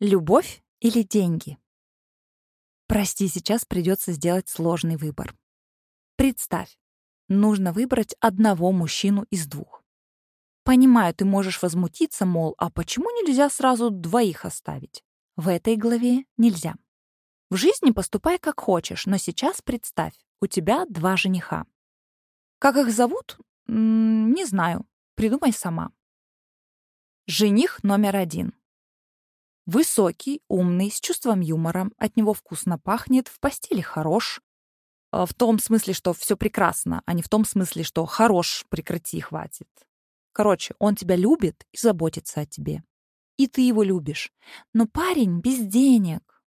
Любовь или деньги? Прости, сейчас придется сделать сложный выбор. Представь, нужно выбрать одного мужчину из двух. Понимаю, ты можешь возмутиться, мол, а почему нельзя сразу двоих оставить? В этой главе нельзя. В жизни поступай как хочешь, но сейчас представь, у тебя два жениха. Как их зовут? М -м, не знаю. Придумай сама. Жених номер один. Высокий, умный, с чувством юмора, от него вкусно пахнет, в постели хорош. А, в том смысле, что все прекрасно, а не в том смысле, что хорош, прекрати, хватит. Короче, он тебя любит и заботится о тебе. И ты его любишь. Но парень без денег.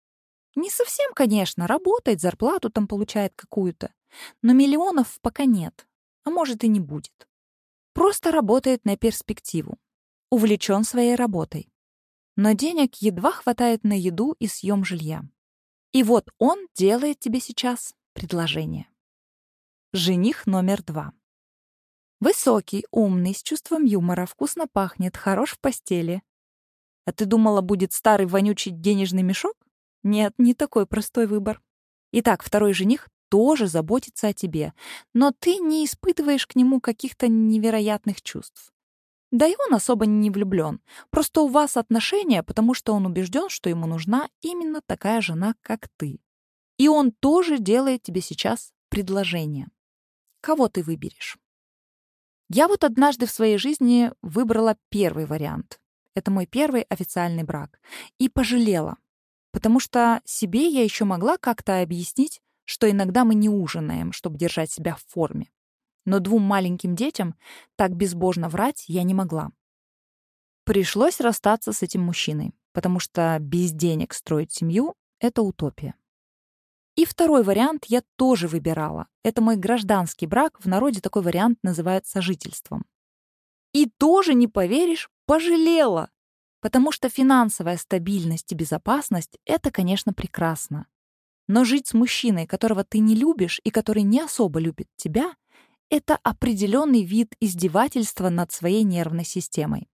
Не совсем, конечно, работает, зарплату там получает какую-то. Но миллионов пока нет, а может и не будет. Просто работает на перспективу. Увлечен своей работой но денег едва хватает на еду и съем жилья. И вот он делает тебе сейчас предложение. Жених номер два. Высокий, умный, с чувством юмора, вкусно пахнет, хорош в постели. А ты думала, будет старый вонючий денежный мешок? Нет, не такой простой выбор. Итак, второй жених тоже заботится о тебе, но ты не испытываешь к нему каких-то невероятных чувств. Да и он особо не влюблен. Просто у вас отношения, потому что он убежден, что ему нужна именно такая жена, как ты. И он тоже делает тебе сейчас предложение. Кого ты выберешь? Я вот однажды в своей жизни выбрала первый вариант. Это мой первый официальный брак. И пожалела. Потому что себе я еще могла как-то объяснить, что иногда мы не ужинаем, чтобы держать себя в форме но двум маленьким детям так безбожно врать я не могла. Пришлось расстаться с этим мужчиной, потому что без денег строить семью — это утопия. И второй вариант я тоже выбирала. Это мой гражданский брак, в народе такой вариант называют сожительством. И тоже, не поверишь, пожалела. Потому что финансовая стабильность и безопасность — это, конечно, прекрасно. Но жить с мужчиной, которого ты не любишь и который не особо любит тебя, это определенный вид издевательства над своей нервной системой.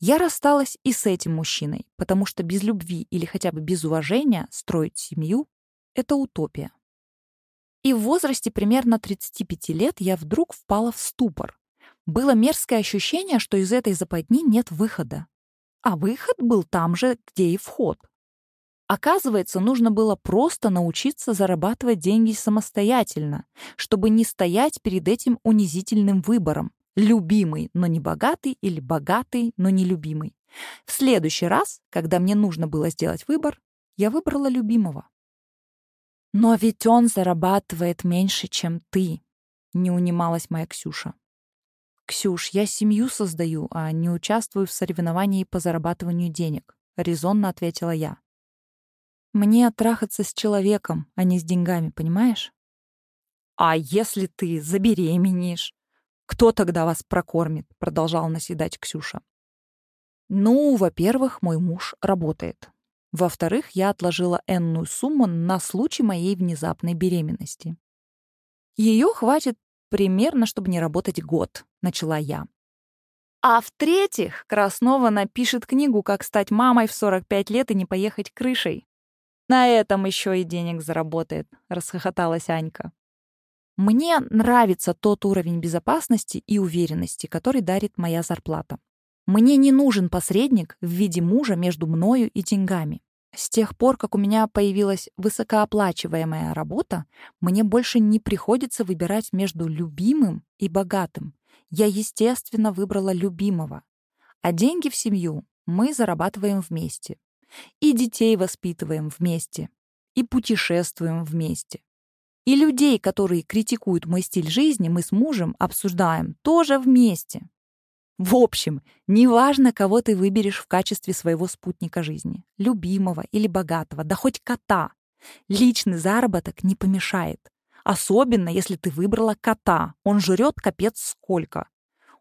Я рассталась и с этим мужчиной, потому что без любви или хотя бы без уважения строить семью — это утопия. И в возрасте примерно 35 лет я вдруг впала в ступор. Было мерзкое ощущение, что из этой западни нет выхода. А выход был там же, где и вход. Оказывается, нужно было просто научиться зарабатывать деньги самостоятельно, чтобы не стоять перед этим унизительным выбором. Любимый, но не богатый, или богатый, но не любимый. В следующий раз, когда мне нужно было сделать выбор, я выбрала любимого. «Но ведь он зарабатывает меньше, чем ты», — не унималась моя Ксюша. «Ксюш, я семью создаю, а не участвую в соревновании по зарабатыванию денег», — резонно ответила я. Мне трахаться с человеком, а не с деньгами, понимаешь? А если ты забеременеешь? Кто тогда вас прокормит? Продолжал наседать Ксюша. Ну, во-первых, мой муж работает. Во-вторых, я отложила энную сумму на случай моей внезапной беременности. Ее хватит примерно, чтобы не работать год, начала я. А в-третьих, Краснова напишет книгу «Как стать мамой в 45 лет и не поехать крышей». На этом еще и денег заработает», — расхохоталась Анька. «Мне нравится тот уровень безопасности и уверенности, который дарит моя зарплата. Мне не нужен посредник в виде мужа между мною и деньгами. С тех пор, как у меня появилась высокооплачиваемая работа, мне больше не приходится выбирать между любимым и богатым. Я, естественно, выбрала любимого. А деньги в семью мы зарабатываем вместе. И детей воспитываем вместе. И путешествуем вместе. И людей, которые критикуют мой стиль жизни, мы с мужем обсуждаем тоже вместе. В общем, неважно, кого ты выберешь в качестве своего спутника жизни. Любимого или богатого, да хоть кота. Личный заработок не помешает. Особенно, если ты выбрала кота. Он жрет капец сколько.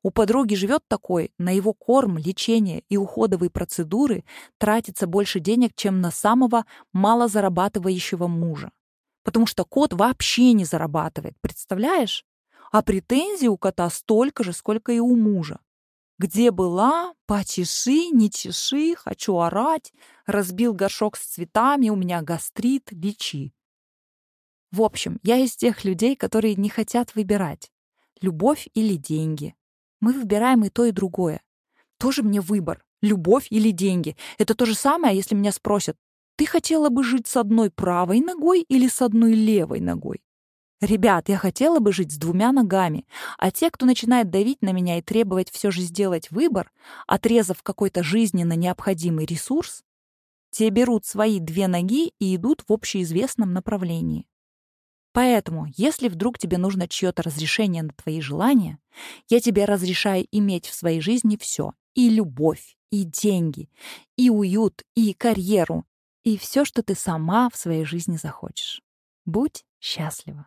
У подруги живет такой, на его корм, лечение и уходовые процедуры тратится больше денег, чем на самого малозарабатывающего мужа. Потому что кот вообще не зарабатывает, представляешь? А претензий у кота столько же, сколько и у мужа. Где была? Почеши, не чеши, хочу орать. Разбил горшок с цветами, у меня гастрит, лечи. В общем, я из тех людей, которые не хотят выбирать. Любовь или деньги. Мы выбираем и то, и другое. Тоже мне выбор. Любовь или деньги. Это то же самое, если меня спросят, ты хотела бы жить с одной правой ногой или с одной левой ногой? Ребят, я хотела бы жить с двумя ногами, а те, кто начинает давить на меня и требовать все же сделать выбор, отрезав какой-то жизненно необходимый ресурс, те берут свои две ноги и идут в общеизвестном направлении. Поэтому, если вдруг тебе нужно чье-то разрешение на твои желания, я тебе разрешаю иметь в своей жизни все. И любовь, и деньги, и уют, и карьеру, и все, что ты сама в своей жизни захочешь. Будь счастлива.